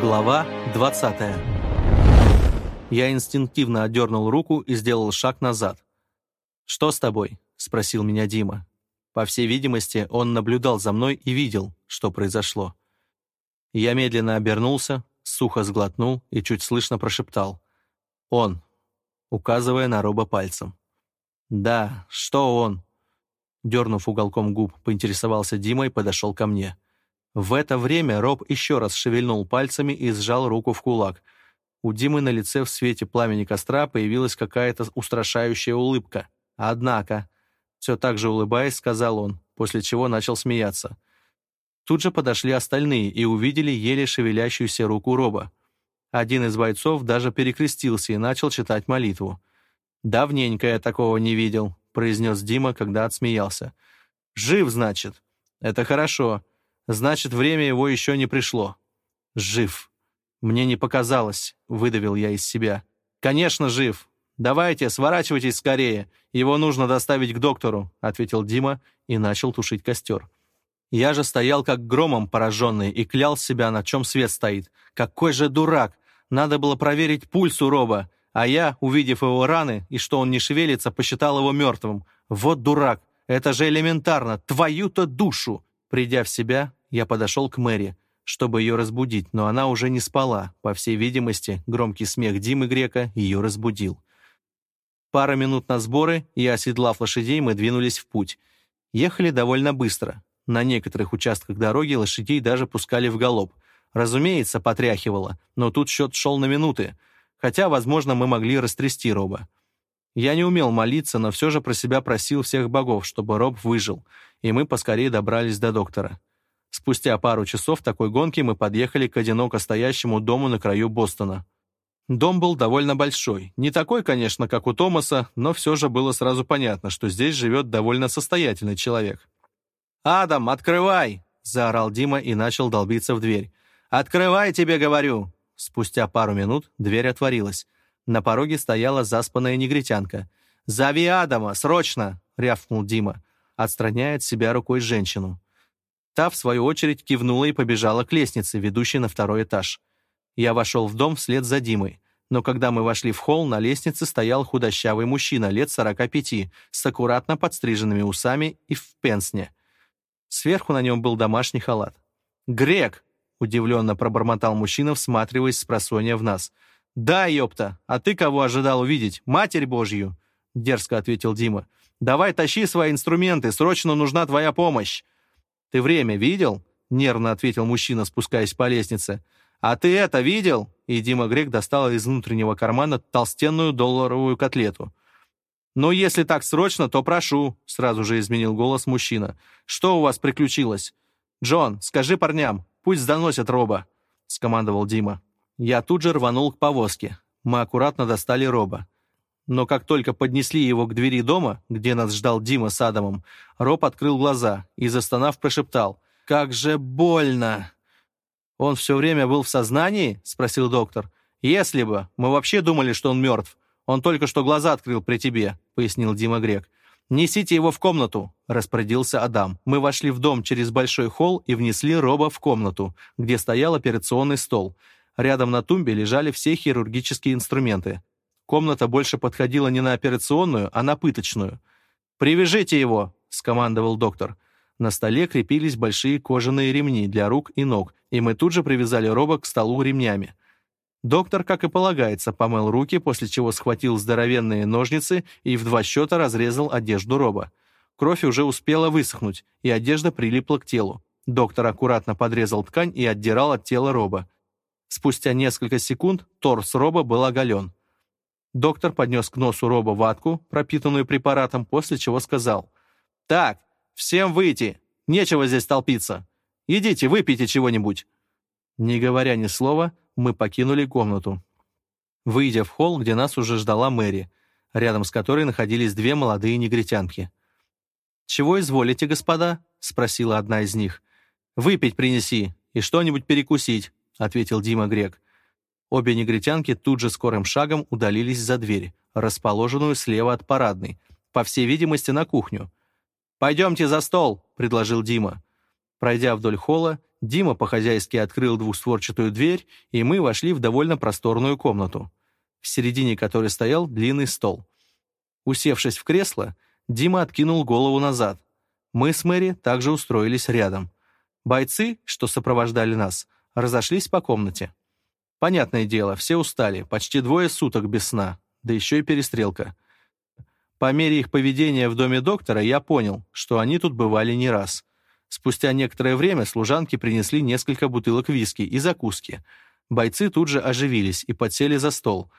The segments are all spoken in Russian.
Глава 20. Я инстинктивно отдернул руку и сделал шаг назад. «Что с тобой?» — спросил меня Дима. По всей видимости, он наблюдал за мной и видел, что произошло. Я медленно обернулся, сухо сглотнул и чуть слышно прошептал. «Он», указывая на Роба пальцем. «Да, что он?» Дернув уголком губ, поинтересовался Димой и подошел ко мне. «Да». В это время Роб еще раз шевельнул пальцами и сжал руку в кулак. У Димы на лице в свете пламени костра появилась какая-то устрашающая улыбка. «Однако...» Все так же улыбаясь, сказал он, после чего начал смеяться. Тут же подошли остальные и увидели еле шевелящуюся руку Роба. Один из бойцов даже перекрестился и начал читать молитву. «Давненько я такого не видел», — произнес Дима, когда отсмеялся. «Жив, значит. Это хорошо. Значит, время его еще не пришло. Жив. Мне не показалось, выдавил я из себя. Конечно, жив. Давайте, сворачивайтесь скорее. Его нужно доставить к доктору, ответил Дима и начал тушить костер. Я же стоял как громом пораженный и клял себя, на чем свет стоит. Какой же дурак! Надо было проверить пульс у Роба, а я, увидев его раны и что он не шевелится, посчитал его мертвым. Вот дурак! Это же элементарно! Твою-то душу! Придя в себя, я подошел к Мэри, чтобы ее разбудить, но она уже не спала. По всей видимости, громкий смех Димы Грека ее разбудил. Пара минут на сборы, и, оседлав лошадей, мы двинулись в путь. Ехали довольно быстро. На некоторых участках дороги лошадей даже пускали в галоп. Разумеется, потряхивало, но тут счет шел на минуты, хотя, возможно, мы могли растрясти Роба. Я не умел молиться, но все же про себя просил всех богов, чтобы Роб выжил, и мы поскорее добрались до доктора. Спустя пару часов такой гонки мы подъехали к одиноко стоящему дому на краю Бостона. Дом был довольно большой. Не такой, конечно, как у Томаса, но все же было сразу понятно, что здесь живет довольно состоятельный человек. «Адам, открывай!» — заорал Дима и начал долбиться в дверь. «Открывай, тебе говорю!» Спустя пару минут дверь отворилась. На пороге стояла заспанная негритянка. «Зови Адама, срочно!» — рявкнул Дима, отстраняя от себя рукой женщину. Та, в свою очередь, кивнула и побежала к лестнице, ведущей на второй этаж. Я вошел в дом вслед за Димой. Но когда мы вошли в холл, на лестнице стоял худощавый мужчина лет 45 с аккуратно подстриженными усами и в пенсне. Сверху на нем был домашний халат. «Грек!» — удивленно пробормотал мужчина, всматриваясь с просонья в нас. «Да, ёпта! А ты кого ожидал увидеть? Матерь Божью!» — дерзко ответил Дима. «Давай тащи свои инструменты, срочно нужна твоя помощь!» Ты время видел?» — нервно ответил мужчина, спускаясь по лестнице. «А ты это видел?» И Дима Грек достал из внутреннего кармана толстенную долларовую котлету. «Ну, если так срочно, то прошу», — сразу же изменил голос мужчина. «Что у вас приключилось?» «Джон, скажи парням, пусть доносят Роба», — скомандовал Дима. Я тут же рванул к повозке. Мы аккуратно достали Роба. Но как только поднесли его к двери дома, где нас ждал Дима с Адамом, Роб открыл глаза и, застонав, прошептал «Как же больно!» «Он все время был в сознании?» — спросил доктор. «Если бы. Мы вообще думали, что он мертв. Он только что глаза открыл при тебе», — пояснил Дима Грек. «Несите его в комнату», — распорядился Адам. Мы вошли в дом через большой холл и внесли Роба в комнату, где стоял операционный стол. Рядом на тумбе лежали все хирургические инструменты. Комната больше подходила не на операционную, а на пыточную. «Привяжите его!» — скомандовал доктор. На столе крепились большие кожаные ремни для рук и ног, и мы тут же привязали Роба к столу ремнями. Доктор, как и полагается, помыл руки, после чего схватил здоровенные ножницы и в два счета разрезал одежду Роба. Кровь уже успела высохнуть, и одежда прилипла к телу. Доктор аккуратно подрезал ткань и отдирал от тела Роба. Спустя несколько секунд торс Роба был оголен. Доктор поднес к носу Роба ватку, пропитанную препаратом, после чего сказал. «Так, всем выйти! Нечего здесь толпиться! Идите, выпейте чего-нибудь!» Не говоря ни слова, мы покинули комнату. Выйдя в холл, где нас уже ждала Мэри, рядом с которой находились две молодые негритянки. «Чего изволите, господа?» — спросила одна из них. «Выпить принеси и что-нибудь перекусить», — ответил Дима Грек. Обе негритянки тут же скорым шагом удалились за дверь, расположенную слева от парадной, по всей видимости, на кухню. «Пойдемте за стол», — предложил Дима. Пройдя вдоль холла, Дима по-хозяйски открыл двухстворчатую дверь, и мы вошли в довольно просторную комнату, в середине которой стоял длинный стол. Усевшись в кресло, Дима откинул голову назад. Мы с Мэри также устроились рядом. Бойцы, что сопровождали нас, разошлись по комнате. Понятное дело, все устали, почти двое суток без сна, да еще и перестрелка. По мере их поведения в доме доктора я понял, что они тут бывали не раз. Спустя некоторое время служанки принесли несколько бутылок виски и закуски. Бойцы тут же оживились и подсели за стол.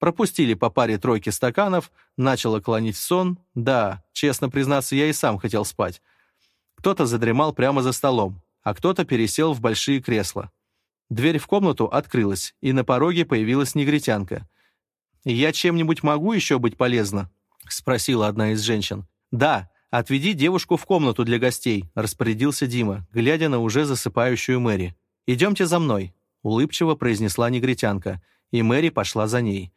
Пропустили по паре тройки стаканов, начало клонить сон. Да, честно признаться, я и сам хотел спать. Кто-то задремал прямо за столом, а кто-то пересел в большие кресла, Дверь в комнату открылась, и на пороге появилась негритянка. «Я чем-нибудь могу еще быть полезна?» — спросила одна из женщин. «Да, отведи девушку в комнату для гостей», — распорядился Дима, глядя на уже засыпающую Мэри. «Идемте за мной», — улыбчиво произнесла негритянка, и Мэри пошла за ней.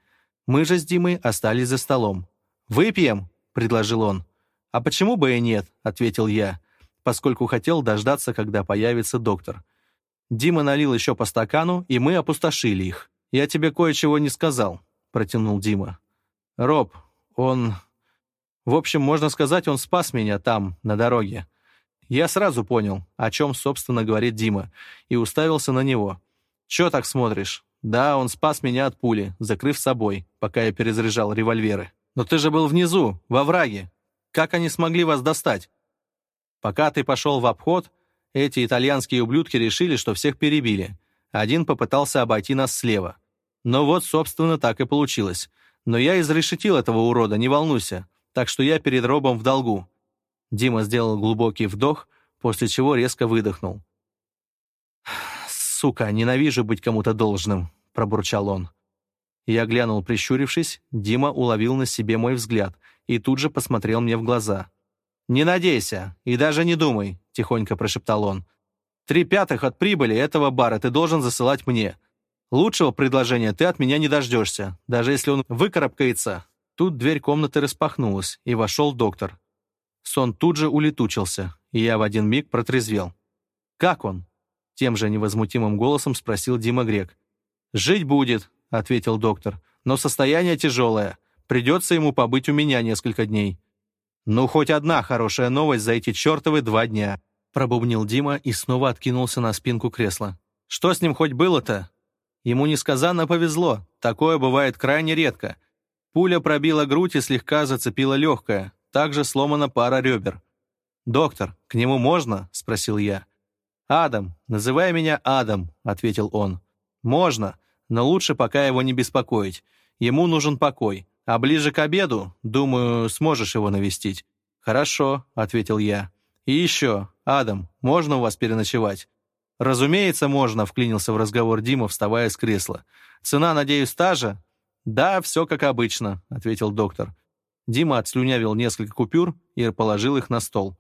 Мы же с Димой остались за столом. «Выпьем», — предложил он. «А почему бы и нет?» — ответил я, поскольку хотел дождаться, когда появится доктор. Дима налил еще по стакану, и мы опустошили их. «Я тебе кое-чего не сказал», — протянул Дима. «Роб, он...» «В общем, можно сказать, он спас меня там, на дороге». Я сразу понял, о чем, собственно, говорит Дима, и уставился на него. «Че так смотришь?» «Да, он спас меня от пули, закрыв собой, пока я перезаряжал револьверы». «Но ты же был внизу, во враге. Как они смогли вас достать?» «Пока ты пошел в обход, эти итальянские ублюдки решили, что всех перебили. Один попытался обойти нас слева. Но вот, собственно, так и получилось. Но я изрешетил этого урода, не волнуйся. Так что я перед Робом в долгу». Дима сделал глубокий вдох, после чего резко выдохнул. «Сука, ненавижу быть кому-то должным», — пробурчал он. Я глянул, прищурившись, Дима уловил на себе мой взгляд и тут же посмотрел мне в глаза — «Не надейся и даже не думай», — тихонько прошептал он. «Три пятых от прибыли этого бара ты должен засылать мне. Лучшего предложения ты от меня не дождешься, даже если он выкарабкается». Тут дверь комнаты распахнулась, и вошел доктор. Сон тут же улетучился, и я в один миг протрезвел. «Как он?» — тем же невозмутимым голосом спросил Дима Грек. «Жить будет», — ответил доктор, — «но состояние тяжелое. Придется ему побыть у меня несколько дней». «Ну, хоть одна хорошая новость за эти чертовы два дня», пробубнил Дима и снова откинулся на спинку кресла. «Что с ним хоть было-то?» Ему несказанно повезло, такое бывает крайне редко. Пуля пробила грудь и слегка зацепила легкое, также сломана пара ребер. «Доктор, к нему можно?» — спросил я. «Адам, называй меня Адам», — ответил он. «Можно, но лучше пока его не беспокоить. Ему нужен покой. А ближе к обеду, думаю, сможешь его навестить». «Хорошо», — ответил я. «И еще, Адам, можно у вас переночевать?» «Разумеется, можно», — вклинился в разговор Дима, вставая с кресла. «Цена, надеюсь, та же?» «Да, все как обычно», — ответил доктор. Дима отслюнявил несколько купюр и положил их на стол.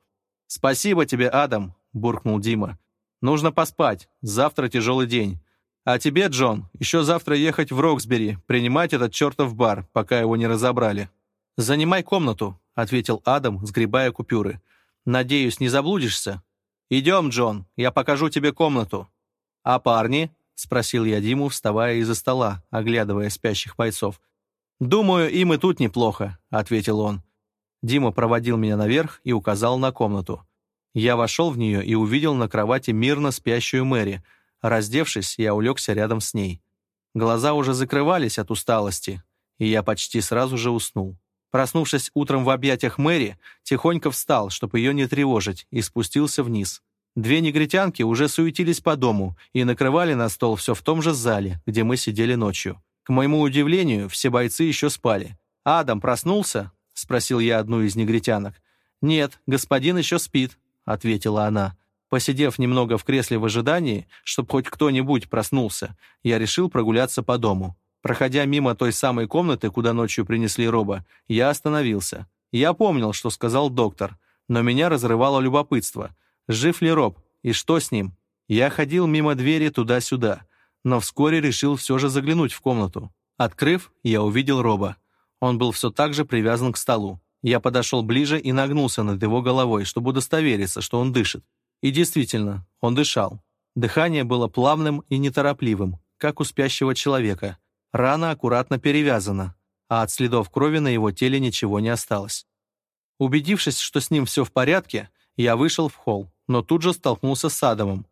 «Спасибо тебе, Адам», — буркнул Дима. «Нужно поспать. Завтра тяжелый день. А тебе, Джон, еще завтра ехать в Роксбери, принимать этот чертов бар, пока его не разобрали». «Занимай комнату», — ответил Адам, сгребая купюры. «Надеюсь, не заблудишься?» «Идем, Джон, я покажу тебе комнату». «А парни?» — спросил я Диму, вставая из-за стола, оглядывая спящих бойцов. «Думаю, им и тут неплохо», — ответил он. Дима проводил меня наверх и указал на комнату. Я вошел в нее и увидел на кровати мирно спящую Мэри — Раздевшись, я улегся рядом с ней. Глаза уже закрывались от усталости, и я почти сразу же уснул. Проснувшись утром в объятиях Мэри, тихонько встал, чтобы ее не тревожить, и спустился вниз. Две негритянки уже суетились по дому и накрывали на стол все в том же зале, где мы сидели ночью. К моему удивлению, все бойцы еще спали. «Адам проснулся?» — спросил я одну из негритянок. «Нет, господин еще спит», — ответила она. Посидев немного в кресле в ожидании, чтобы хоть кто-нибудь проснулся, я решил прогуляться по дому. Проходя мимо той самой комнаты, куда ночью принесли Роба, я остановился. Я помнил, что сказал доктор, но меня разрывало любопытство. Жив ли Роб? И что с ним? Я ходил мимо двери туда-сюда, но вскоре решил все же заглянуть в комнату. Открыв, я увидел Роба. Он был все так же привязан к столу. Я подошел ближе и нагнулся над его головой, чтобы удостовериться, что он дышит. И действительно, он дышал. Дыхание было плавным и неторопливым, как у спящего человека. Рана аккуратно перевязана, а от следов крови на его теле ничего не осталось. Убедившись, что с ним все в порядке, я вышел в холл, но тут же столкнулся с Адамом.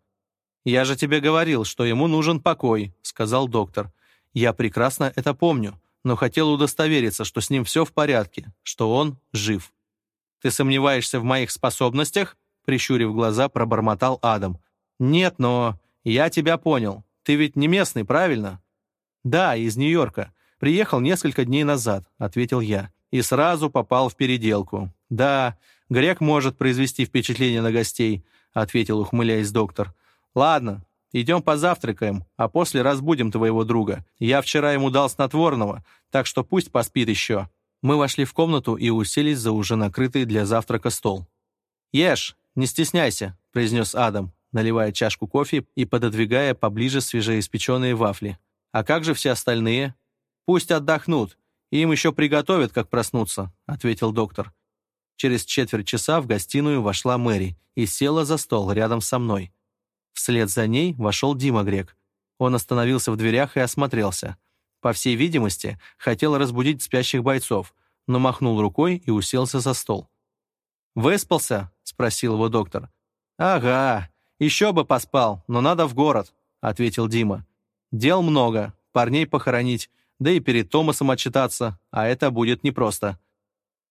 «Я же тебе говорил, что ему нужен покой», — сказал доктор. «Я прекрасно это помню, но хотел удостовериться, что с ним все в порядке, что он жив». «Ты сомневаешься в моих способностях?» прищурив глаза, пробормотал Адам. «Нет, но... Я тебя понял. Ты ведь не местный, правильно?» «Да, из Нью-Йорка. Приехал несколько дней назад», — ответил я. И сразу попал в переделку. «Да, грек может произвести впечатление на гостей», — ответил, ухмыляясь доктор. «Ладно, идем позавтракаем, а после разбудим твоего друга. Я вчера ему дал снотворного, так что пусть поспит еще». Мы вошли в комнату и уселись за уже накрытый для завтрака стол. «Ешь, «Не стесняйся», — произнес Адам, наливая чашку кофе и пододвигая поближе свежеиспеченные вафли. «А как же все остальные?» «Пусть отдохнут. Им еще приготовят, как проснуться», — ответил доктор. Через четверть часа в гостиную вошла Мэри и села за стол рядом со мной. Вслед за ней вошел Дима Грек. Он остановился в дверях и осмотрелся. По всей видимости, хотел разбудить спящих бойцов, но махнул рукой и уселся за стол. «Выспался?» спросил его доктор. «Ага, еще бы поспал, но надо в город», — ответил Дима. «Дел много, парней похоронить, да и перед Томасом отчитаться, а это будет непросто».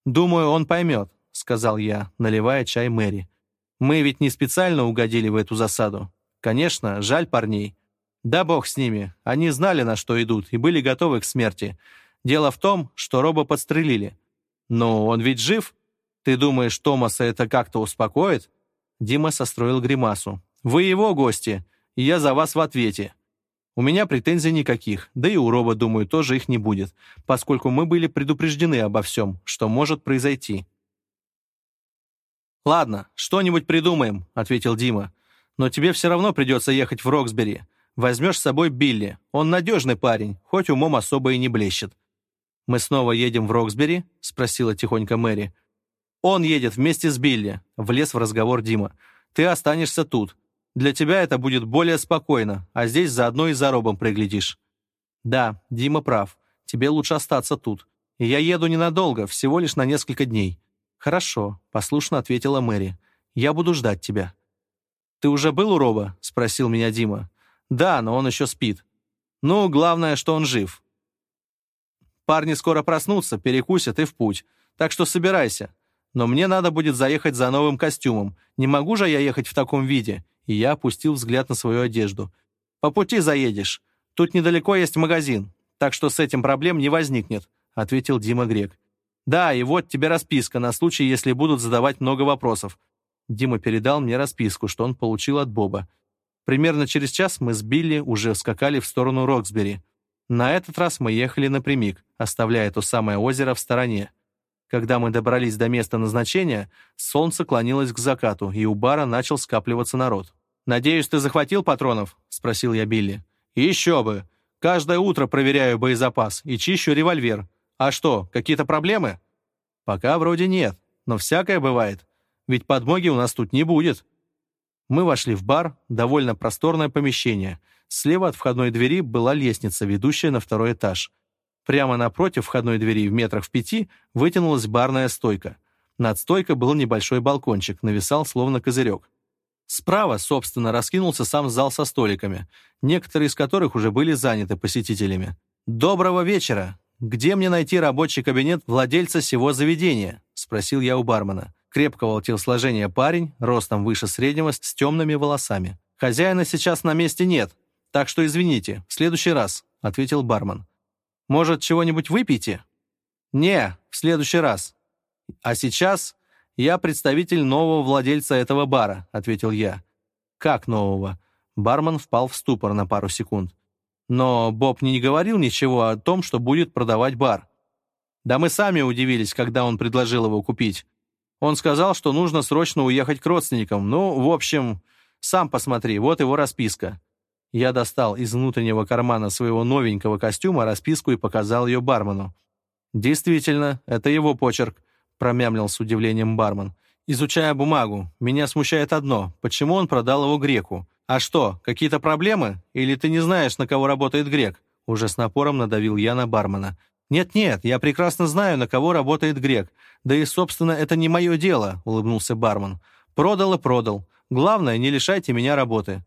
«Думаю, он поймет», — сказал я, наливая чай Мэри. «Мы ведь не специально угодили в эту засаду. Конечно, жаль парней. Да бог с ними, они знали, на что идут, и были готовы к смерти. Дело в том, что Роба подстрелили. Но он ведь жив, ты думаешь, Томаса это как-то успокоит?» Дима состроил гримасу. «Вы его гости, и я за вас в ответе. У меня претензий никаких, да и у Роба, думаю, тоже их не будет, поскольку мы были предупреждены обо всем, что может произойти». «Ладно, что-нибудь придумаем», — ответил Дима. «Но тебе все равно придется ехать в Роксбери. Возьмешь с собой Билли. Он надежный парень, хоть умом особо и не блещет». «Мы снова едем в Роксбери?» — спросила тихонько Мэри. «Он едет вместе с Билли», — влез в разговор Дима. «Ты останешься тут. Для тебя это будет более спокойно, а здесь заодно и за Робом приглядишь». «Да, Дима прав. Тебе лучше остаться тут. Я еду ненадолго, всего лишь на несколько дней». «Хорошо», — послушно ответила Мэри. «Я буду ждать тебя». «Ты уже был у Роба?» — спросил меня Дима. «Да, но он еще спит. Ну, главное, что он жив. Парни скоро проснутся, перекусят и в путь. Так что собирайся, но мне надо будет заехать за новым костюмом. Не могу же я ехать в таком виде?» И я опустил взгляд на свою одежду. «По пути заедешь. Тут недалеко есть магазин, так что с этим проблем не возникнет», ответил Дима Грек. «Да, и вот тебе расписка на случай, если будут задавать много вопросов». Дима передал мне расписку, что он получил от Боба. Примерно через час мы с Билли уже скакали в сторону Роксбери. На этот раз мы ехали напрямик, оставляя то самое озеро в стороне. Когда мы добрались до места назначения, солнце клонилось к закату, и у бара начал скапливаться народ. «Надеюсь, ты захватил патронов?» — спросил я Билли. «Еще бы! Каждое утро проверяю боезапас и чищу револьвер. А что, какие-то проблемы?» «Пока вроде нет, но всякое бывает. Ведь подмоги у нас тут не будет». Мы вошли в бар, довольно просторное помещение. Слева от входной двери была лестница, ведущая на второй этаж. Прямо напротив входной двери в метрах в пяти вытянулась барная стойка. Над стойкой был небольшой балкончик, нависал словно козырек. Справа, собственно, раскинулся сам зал со столиками, некоторые из которых уже были заняты посетителями. «Доброго вечера! Где мне найти рабочий кабинет владельца сего заведения?» — спросил я у бармена. Крепкого телосложения парень, ростом выше среднего, с темными волосами. «Хозяина сейчас на месте нет, так что извините, в следующий раз», — ответил бармен. Может, чего-нибудь выпьете?» «Не, в следующий раз. А сейчас я представитель нового владельца этого бара», — ответил я. «Как нового?» Бармен впал в ступор на пару секунд. Но Боб не говорил ничего о том, что будет продавать бар. Да мы сами удивились, когда он предложил его купить. Он сказал, что нужно срочно уехать к родственникам. Ну, в общем, сам посмотри, вот его расписка. Я достал из внутреннего кармана своего новенького костюма расписку и показал ее бармену. «Действительно, это его почерк», — промямлил с удивлением бармен. «Изучая бумагу, меня смущает одно. Почему он продал его греку? А что, какие-то проблемы? Или ты не знаешь, на кого работает грек?» Уже с напором надавил я на бармена. «Нет-нет, я прекрасно знаю, на кого работает грек. Да и, собственно, это не мое дело», — улыбнулся бармен. «Продал и продал. Главное, не лишайте меня работы».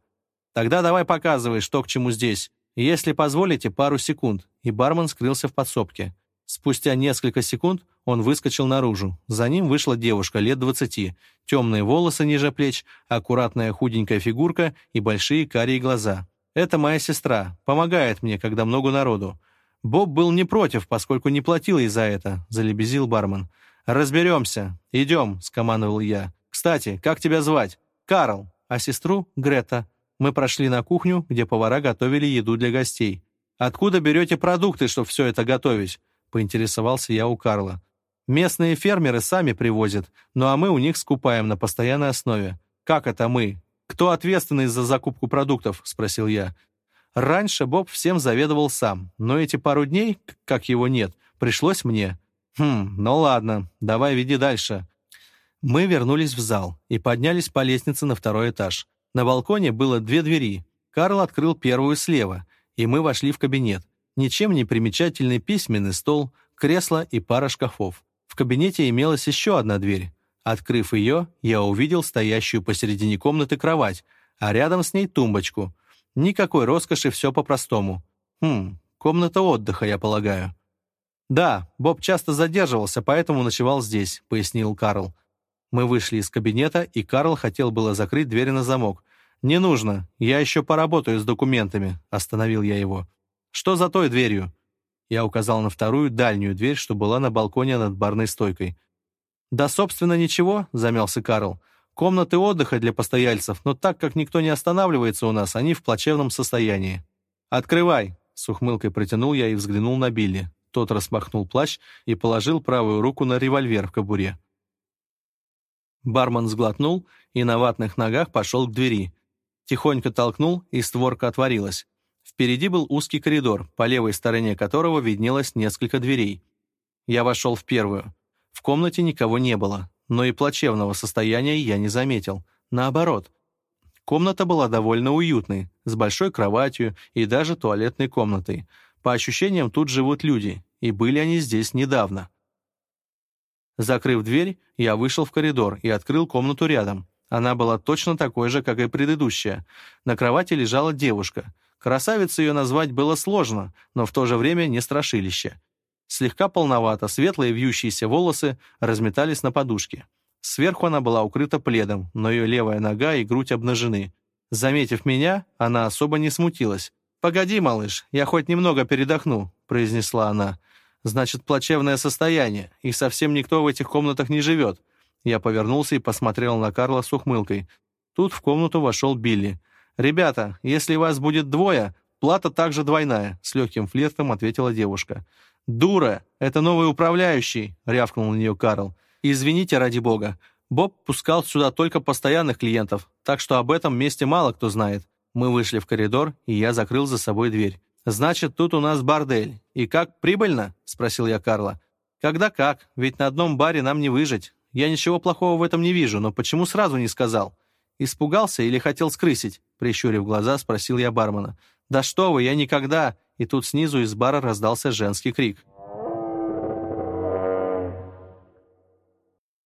Тогда давай показывай, что к чему здесь. Если позволите, пару секунд». И бармен скрылся в подсобке. Спустя несколько секунд он выскочил наружу. За ним вышла девушка лет двадцати. Темные волосы ниже плеч, аккуратная худенькая фигурка и большие карие глаза. «Это моя сестра. Помогает мне, когда много народу». «Боб был не против, поскольку не платил ей за это», — залебезил бармен. «Разберемся. Идем», — скомандовал я. «Кстати, как тебя звать?» «Карл, а сестру — Грета. Мы прошли на кухню, где повара готовили еду для гостей. «Откуда берете продукты, чтобы все это готовить?» — поинтересовался я у Карла. «Местные фермеры сами привозят, ну а мы у них скупаем на постоянной основе. Как это мы? Кто ответственный за закупку продуктов?» — спросил я. Раньше Боб всем заведовал сам, но эти пару дней, как его нет, пришлось мне. «Хм, ну ладно, давай веди дальше». Мы вернулись в зал и поднялись по лестнице на второй этаж. На балконе было две двери. Карл открыл первую слева, и мы вошли в кабинет. Ничем не примечательный письменный стол, кресло и пара шкафов. В кабинете имелась еще одна дверь. Открыв ее, я увидел стоящую посередине комнаты кровать, а рядом с ней тумбочку. Никакой роскоши, все по-простому. Хм, комната отдыха, я полагаю. «Да, Боб часто задерживался, поэтому ночевал здесь», — пояснил Карл. Мы вышли из кабинета, и Карл хотел было закрыть дверь на замок. «Не нужно, я еще поработаю с документами», — остановил я его. «Что за той дверью?» Я указал на вторую, дальнюю дверь, что была на балконе над барной стойкой. «Да, собственно, ничего», — замялся Карл. «Комнаты отдыха для постояльцев, но так как никто не останавливается у нас, они в плачевном состоянии». «Открывай», — с ухмылкой протянул я и взглянул на Билли. Тот распахнул плащ и положил правую руку на револьвер в кобуре. Бармен сглотнул и на ватных ногах пошел к двери. Тихонько толкнул, и створка отворилась. Впереди был узкий коридор, по левой стороне которого виднелось несколько дверей. Я вошел в первую. В комнате никого не было, но и плачевного состояния я не заметил. Наоборот. Комната была довольно уютной, с большой кроватью и даже туалетной комнатой. По ощущениям, тут живут люди, и были они здесь недавно. Закрыв дверь, я вышел в коридор и открыл комнату рядом. Она была точно такой же, как и предыдущая. На кровати лежала девушка. Красавицей ее назвать было сложно, но в то же время не страшилище. Слегка полновато, светлые вьющиеся волосы разметались на подушке. Сверху она была укрыта пледом, но ее левая нога и грудь обнажены. Заметив меня, она особо не смутилась. «Погоди, малыш, я хоть немного передохну», — произнесла она. Значит, плачевное состояние, и совсем никто в этих комнатах не живет. Я повернулся и посмотрел на Карла с ухмылкой. Тут в комнату вошел Билли. «Ребята, если вас будет двое, плата также двойная», — с легким флиртом ответила девушка. «Дура! Это новый управляющий!» — рявкнул на нее Карл. «Извините, ради бога. Боб пускал сюда только постоянных клиентов, так что об этом месте мало кто знает». Мы вышли в коридор, и я закрыл за собой дверь. Значит, тут у нас бордель. И как, прибыльно?» — спросил я Карла. «Когда как? Ведь на одном баре нам не выжить. Я ничего плохого в этом не вижу, но почему сразу не сказал? Испугался или хотел скрысить?» — прищурив глаза, спросил я бармена. «Да что вы, я никогда!» И тут снизу из бара раздался женский крик.